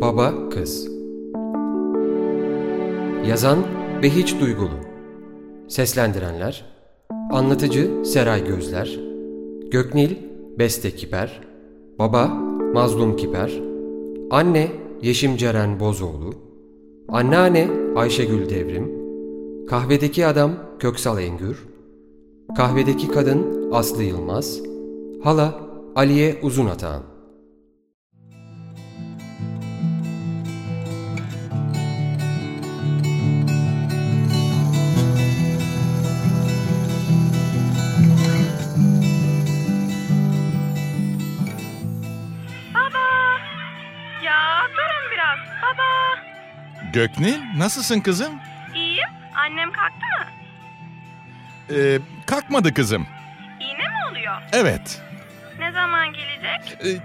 Baba Kız. Yazan Behiç Duygulu. Seslendirenler Anlatıcı Seray Gözler Göknil Beste Kiper Baba Mazlum Kiper Anne Yeşim Ceren Bozoğlu Anneanne Ayşegül Devrim Kahvedeki Adam Köksal Engür Kahvedeki Kadın Aslı Yılmaz Hala Aliye Uzunatağan Göknil, nasılsın kızım? İyiyim. Annem kalktı mı? Ee, kalkmadı kızım. İğne mi oluyor? Evet. Ne zaman gelecek? Ee,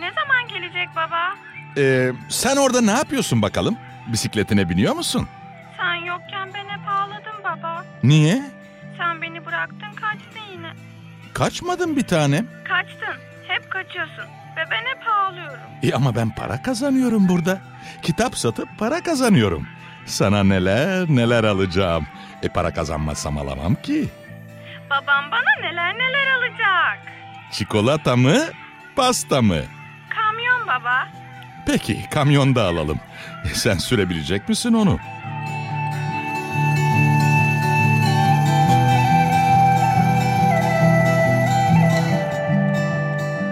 Ne zaman gelecek baba? e, sen orada ne yapıyorsun bakalım? Bisikletine biniyor musun? Sen yokken ben hep ağladım baba. Niye? Sen beni bıraktın kaçtın yine. Kaçmadın bir tanem. Kaçtın. Hep kaçıyorsun. Ve ben hep ağlıyorum. E ama ben para kazanıyorum burada. Kitap satıp para kazanıyorum. Sana neler neler alacağım. E para kazanmazsam alamam ki. Babam bana neler neler alacak. Çikolata mı, pasta mı? Kamyon baba. Peki kamyonda alalım. E, sen sürebilecek misin onu?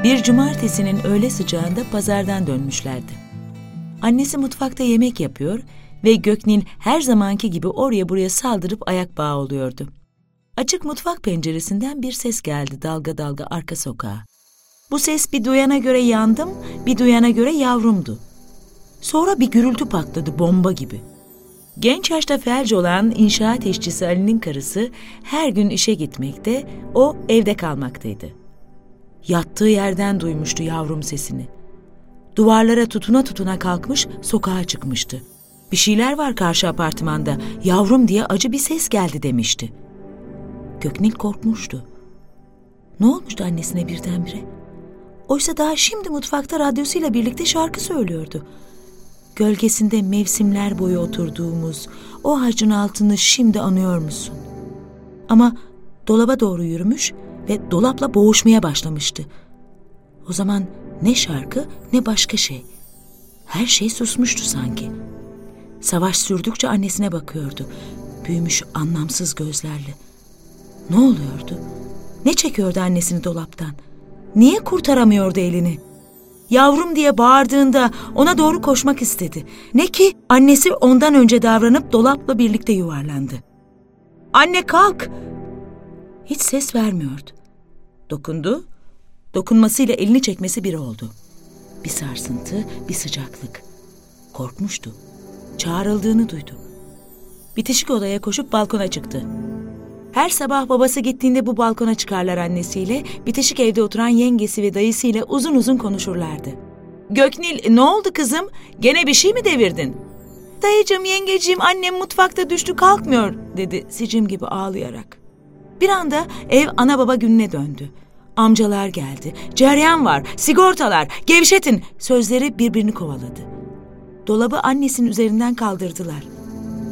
Bir cumartesinin öğle sıcağında pazardan dönmüşlerdi. Annesi mutfakta yemek yapıyor ve Göknin her zamanki gibi oraya buraya saldırıp ayak bağı oluyordu. Açık mutfak penceresinden bir ses geldi dalga dalga arka sokağa. Bu ses bir duyana göre yandım, bir duyana göre yavrumdu. Sonra bir gürültü patladı bomba gibi. Genç yaşta felç olan inşaat işçisi Ali'nin karısı her gün işe gitmekte, o evde kalmaktaydı. Yattığı yerden duymuştu yavrum sesini. Duvarlara tutuna tutuna kalkmış sokağa çıkmıştı. Bir şeyler var karşı apartmanda. Yavrum diye acı bir ses geldi demişti. Göknil korkmuştu. Ne olmuştu annesine birdenbire? Oysa daha şimdi mutfakta radyosuyla birlikte şarkı söylüyordu. Gölgesinde mevsimler boyu oturduğumuz o ağacın altını şimdi anıyor musun? Ama dolaba doğru yürümüş ve dolapla boğuşmaya başlamıştı. O zaman ne şarkı ne başka şey. Her şey susmuştu sanki. Savaş sürdükçe annesine bakıyordu. Büyümüş anlamsız gözlerle. Ne oluyordu? Ne çekiyordu annesini dolaptan? Niye kurtaramıyordu elini? Yavrum diye bağırdığında ona doğru koşmak istedi. Ne ki annesi ondan önce davranıp dolapla birlikte yuvarlandı. Anne kalk! Hiç ses vermiyordu. Dokundu, dokunmasıyla elini çekmesi bir oldu. Bir sarsıntı, bir sıcaklık. Korkmuştu. Çağrıldığını duydu. Bitişik odaya koşup balkona çıktı. Her sabah babası gittiğinde bu balkona çıkarlar annesiyle, bitişik evde oturan yengesi ve dayısıyla uzun uzun konuşurlardı. Göknil ne oldu kızım? Gene bir şey mi devirdin? Dayıcım, yengeciğim, annem mutfakta düştü kalkmıyor dedi sicim gibi ağlayarak. Bir anda ev ana baba gününe döndü. Amcalar geldi. Ceryan var, sigortalar, gevşetin sözleri birbirini kovaladı. Dolabı annesinin üzerinden kaldırdılar.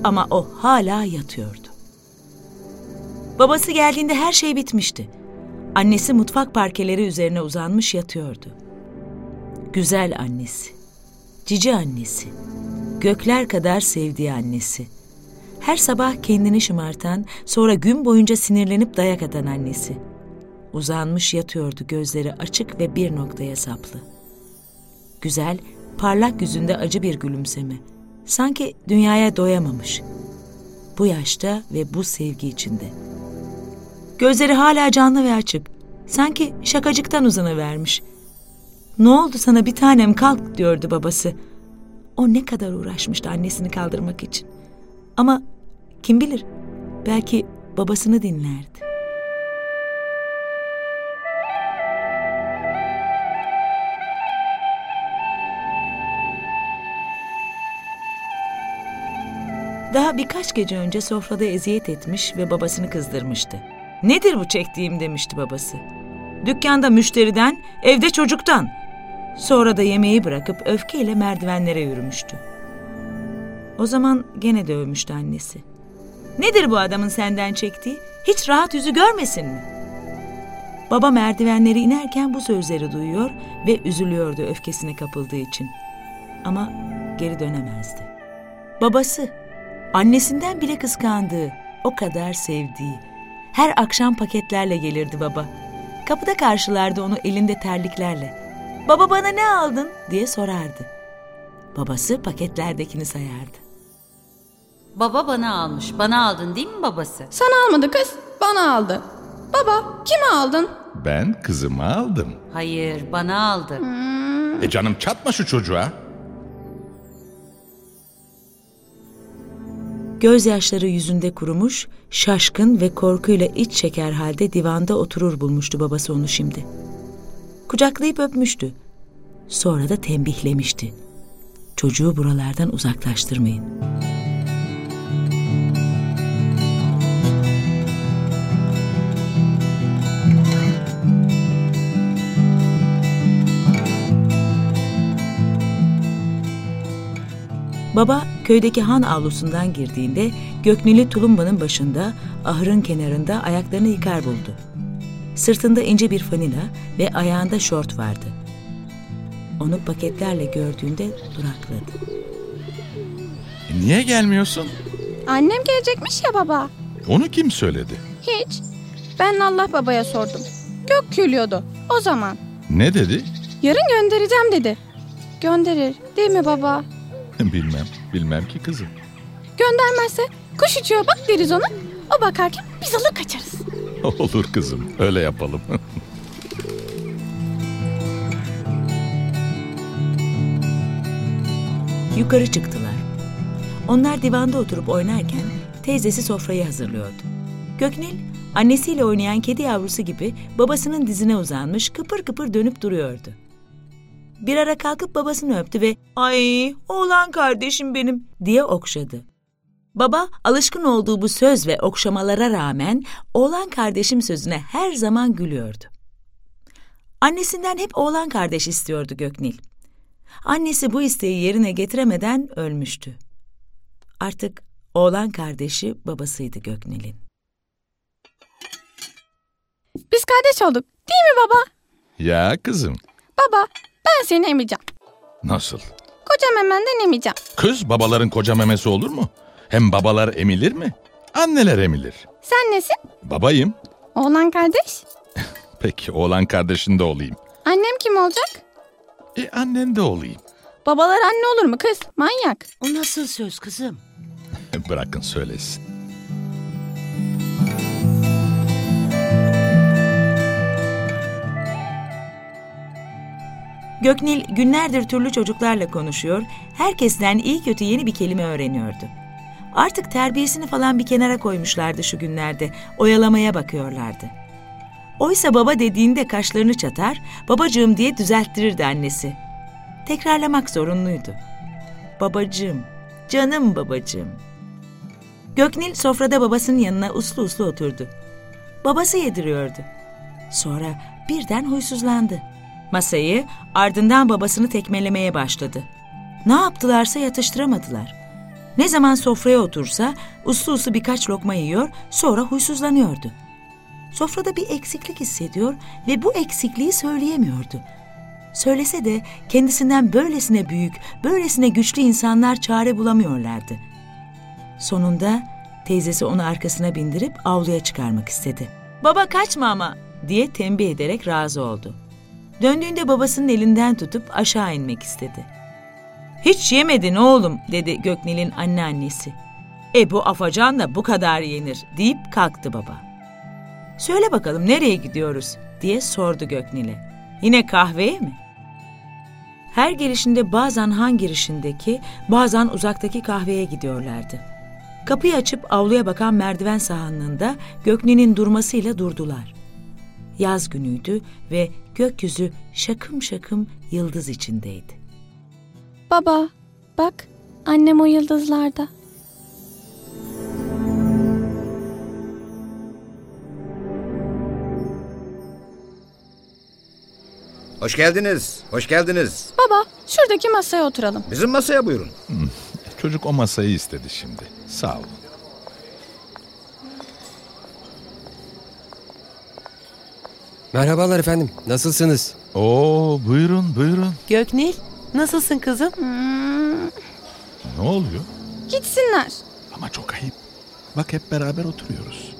Ama o hala yatıyordu. Babası geldiğinde her şey bitmişti. Annesi mutfak parkeleri üzerine uzanmış yatıyordu. Güzel annesi, cici annesi, gökler kadar sevdiği annesi. Her sabah kendini şımartan, sonra gün boyunca sinirlenip dayak atan annesi. Uzanmış yatıyordu gözleri açık ve bir noktaya saplı. Güzel, parlak yüzünde acı bir gülümseme. Sanki dünyaya doyamamış. Bu yaşta ve bu sevgi içinde. Gözleri hala canlı ve açık. Sanki şakacıktan uzanıvermiş. Ne oldu sana bir tanem kalk diyordu babası. O ne kadar uğraşmıştı annesini kaldırmak için. Ama kim bilir belki babasını dinlerdi. Daha birkaç gece önce sofrada eziyet etmiş ve babasını kızdırmıştı. Nedir bu çektiğim demişti babası. Dükkanda müşteriden, evde çocuktan. Sonra da yemeği bırakıp öfkeyle merdivenlere yürümüştü. O zaman gene dövmüştü annesi. Nedir bu adamın senden çektiği? Hiç rahat yüzü görmesin mi? Baba merdivenleri inerken bu sözleri duyuyor ve üzülüyordu öfkesine kapıldığı için. Ama geri dönemezdi. Babası, annesinden bile kıskandığı, o kadar sevdiği, her akşam paketlerle gelirdi baba. Kapıda karşılardı onu elinde terliklerle. Baba bana ne aldın diye sorardı. Babası paketlerdekini sayardı. Baba bana almış. Bana aldın değil mi babası? Sana almadı kız, bana aldı. Baba, kime aldın? Ben kızımı aldım. Hayır, bana aldı. E canım çatma şu çocuğa. Gözyaşları yüzünde kurumuş, şaşkın ve korkuyla iç çeker halde divanda oturur bulmuştu babası onu şimdi. Kucaklayıp öpmüştü. Sonra da tembihlemişti. Çocuğu buralardan uzaklaştırmayın. Baba köydeki han avlusundan girdiğinde Gökneli tulumbanın başında ahırın kenarında ayaklarını yıkar buldu. Sırtında ince bir fanila ve ayağında şort vardı. Onu paketlerle gördüğünde durakladı. E niye gelmiyorsun? Annem gelecekmiş ya baba. Onu kim söyledi? Hiç. Ben Allah babaya sordum. Gök gülüyordu. O zaman. Ne dedi? Yarın göndereceğim dedi. Gönderir değil mi baba? bilmem, bilmem ki kızım. Göndermezse kuş uçuyor bak deriz ona. O bakarken biz alır kaçarız. Olur kızım, öyle yapalım. Yukarı çıktılar. Onlar divanda oturup oynarken teyzesi sofrayı hazırlıyordu. Göknil, annesiyle oynayan kedi yavrusu gibi babasının dizine uzanmış kıpır kıpır dönüp duruyordu. Bir ara kalkıp babasını öptü ve ''Ay oğlan kardeşim benim'' diye okşadı. Baba alışkın olduğu bu söz ve okşamalara rağmen oğlan kardeşim sözüne her zaman gülüyordu. Annesinden hep oğlan kardeş istiyordu Göknil. Annesi bu isteği yerine getiremeden ölmüştü. Artık oğlan kardeşi babasıydı Göknil'in. Biz kardeş olduk değil mi baba? ya kızım, Baba ben seni emeceğim. nasıl? Kocam hemenden emeceğim. Kız babaların koca memesi olur mu? Hem babalar emilir mi? Anneler emilir. Sen nesin? Babayım. Oğlan kardeş. Peki oğlan kardeşin de olayım. Annem kim olacak? E annen de olayım. Babalar anne olur mu kız? Manyak. O nasıl söz kızım? Bırakın söylesin. Göknil günlerdir türlü çocuklarla konuşuyor, herkesten iyi kötü yeni bir kelime öğreniyordu. Artık terbiyesini falan bir kenara koymuşlardı şu günlerde, oyalamaya bakıyorlardı. Oysa baba dediğinde kaşlarını çatar, babacığım diye düzelttirirdi annesi. Tekrarlamak zorunluydu. Babacığım, canım babacığım. Göknil sofrada babasının yanına uslu uslu oturdu. Babası yediriyordu. Sonra birden huysuzlandı. Masayı ardından babasını tekmelemeye başladı. Ne yaptılarsa yatıştıramadılar. Ne zaman sofraya otursa uslu uslu birkaç lokma yiyor sonra huysuzlanıyordu. Sofrada bir eksiklik hissediyor ve bu eksikliği söyleyemiyordu. Söylese de kendisinden böylesine büyük, böylesine güçlü insanlar çare bulamıyorlardı. Sonunda teyzesi onu arkasına bindirip avluya çıkarmak istedi. Baba kaçma ama diye tembih ederek razı oldu. Döndüğünde babasının elinden tutup aşağı inmek istedi. Hiç yemedin oğlum dedi Göknil'in anneannesi. E bu afacan da bu kadar yenir deyip kalktı baba. Söyle bakalım nereye gidiyoruz diye sordu Göknil'e. Yine kahveye mi? Her gelişinde bazen han girişindeki, bazen uzaktaki kahveye gidiyorlardı. Kapıyı açıp avluya bakan merdiven sahanlığında Göknil'in durmasıyla durdular. Yaz günüydü ve gökyüzü şakım şakım yıldız içindeydi. Baba bak annem o yıldızlarda. Hoş geldiniz. Hoş geldiniz. Baba şuradaki masaya oturalım. Bizim masaya buyurun. Çocuk o masayı istedi şimdi. Sağ ol. Merhabalar efendim. Nasılsınız? Oo buyurun buyurun. Göknil, nasılsın kızım? Ne oluyor? Gitsinler. Ama çok ayıp. Bak hep beraber oturuyoruz.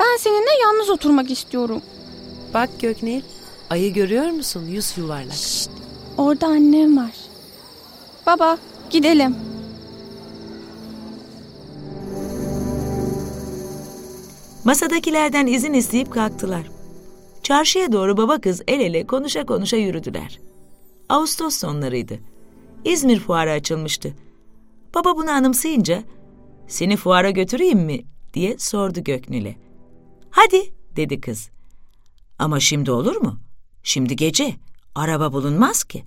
Ben seninle yalnız oturmak istiyorum. Bak Göknil, ayı görüyor musun? Yüz yuvarlak. Orada annem var. Baba gidelim. Masadakilerden izin isteyip kalktılar. Çarşıya doğru baba kız el ele konuşa konuşa yürüdüler. Ağustos sonlarıydı. İzmir fuarı açılmıştı. Baba bunu anımsayınca seni fuara götüreyim mi diye sordu Göknil'e. Hadi dedi kız. Ama şimdi olur mu? Şimdi gece. Araba bulunmaz ki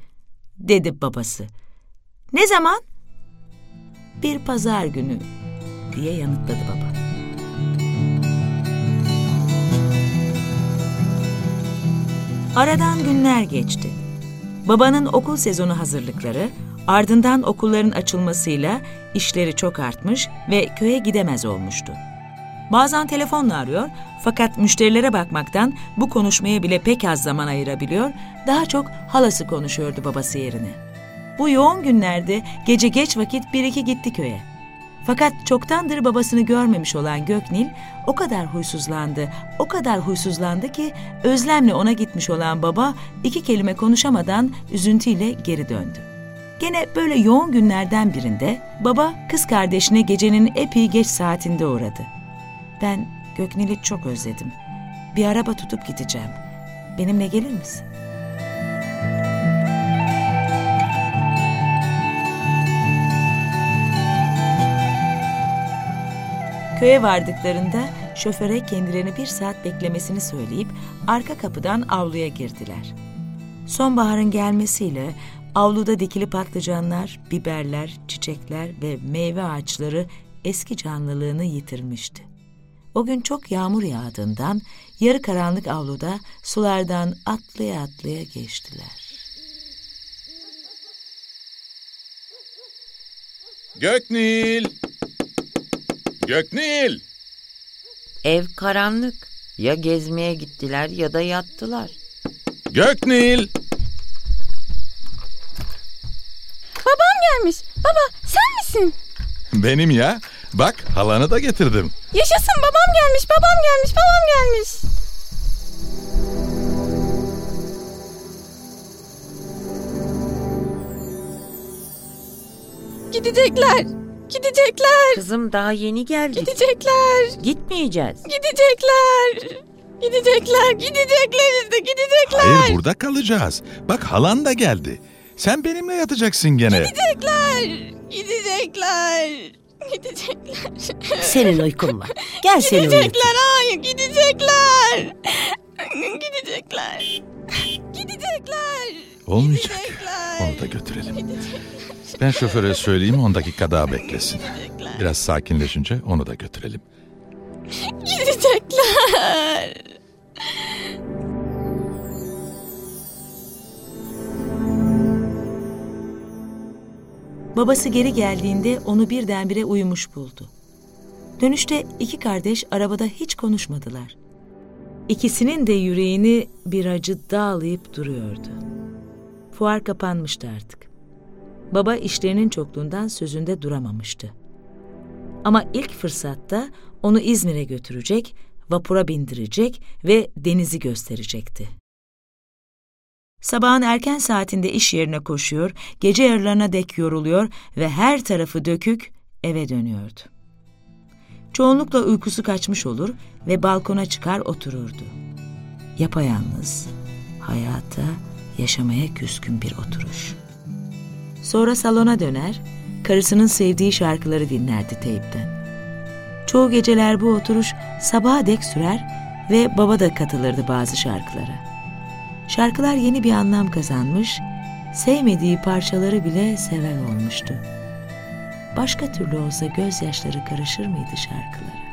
dedi babası. Ne zaman? Bir pazar günü diye yanıtladı baba. Aradan günler geçti. Babanın okul sezonu hazırlıkları, ardından okulların açılmasıyla işleri çok artmış ve köye gidemez olmuştu. Bazen telefonla arıyor fakat müşterilere bakmaktan bu konuşmaya bile pek az zaman ayırabiliyor, daha çok halası konuşuyordu babası yerine. Bu yoğun günlerde gece geç vakit bir iki gitti köye. Fakat çoktandır babasını görmemiş olan Göknil o kadar huysuzlandı, o kadar huysuzlandı ki özlemle ona gitmiş olan baba iki kelime konuşamadan üzüntüyle geri döndü. Gene böyle yoğun günlerden birinde baba kız kardeşine gecenin epey geç saatinde uğradı. Ben Göknil'i çok özledim. Bir araba tutup gideceğim. Benimle gelir misin? Köye vardıklarında şoföre kendilerini bir saat beklemesini söyleyip arka kapıdan avluya girdiler. Sonbaharın gelmesiyle avluda dikili patlıcanlar, biberler, çiçekler ve meyve ağaçları eski canlılığını yitirmişti. O gün çok yağmur yağdığından yarı karanlık avluda sulardan atlaya atlaya geçtiler. Göknil! Göknil! Ev karanlık. Ya gezmeye gittiler ya da yattılar. Göknil! Babam gelmiş. Baba sen misin? Benim ya. Bak halanı da getirdim. Yaşasın babam gelmiş, babam gelmiş, babam gelmiş. Gidecekler. Gidecekler. Kızım daha yeni geldik. Gidecekler. Gitmeyeceğiz. Gidecekler. Gidecekler. Gidecekler işte gidecekler. Hayır burada kalacağız. Bak halan da geldi. Sen benimle yatacaksın gene. Gidecekler. Gidecekler. Gidecekler. Senin uykun var. Gel seni uyut. Gidecekler. Hayır gidecekler. Gidecekler. Gidecekler. Olmayacak. Gidecekler. Onu da götürelim. Ben şoföre söyleyeyim 10 dakika daha beklesin. Biraz sakinleşince onu da götürelim. Gidecekler. Babası geri geldiğinde onu birdenbire uyumuş buldu. Dönüşte iki kardeş arabada hiç konuşmadılar. İkisinin de yüreğini bir acı dağlayıp duruyordu. Fuar kapanmıştı artık. Baba işlerinin çokluğundan sözünde duramamıştı. Ama ilk fırsatta onu İzmir'e götürecek, vapura bindirecek ve denizi gösterecekti. Sabahın erken saatinde iş yerine koşuyor, gece yarılarına dek yoruluyor ve her tarafı dökük eve dönüyordu. Çoğunlukla uykusu kaçmış olur ve balkona çıkar otururdu. Yapayalnız, hayata, yaşamaya küskün bir oturuş. Sonra salona döner, karısının sevdiği şarkıları dinlerdi teypten. Çoğu geceler bu oturuş sabaha dek sürer ve baba da katılırdı bazı şarkılara. Şarkılar yeni bir anlam kazanmış, sevmediği parçaları bile seven olmuştu. Başka türlü olsa gözyaşları karışır mıydı şarkılara?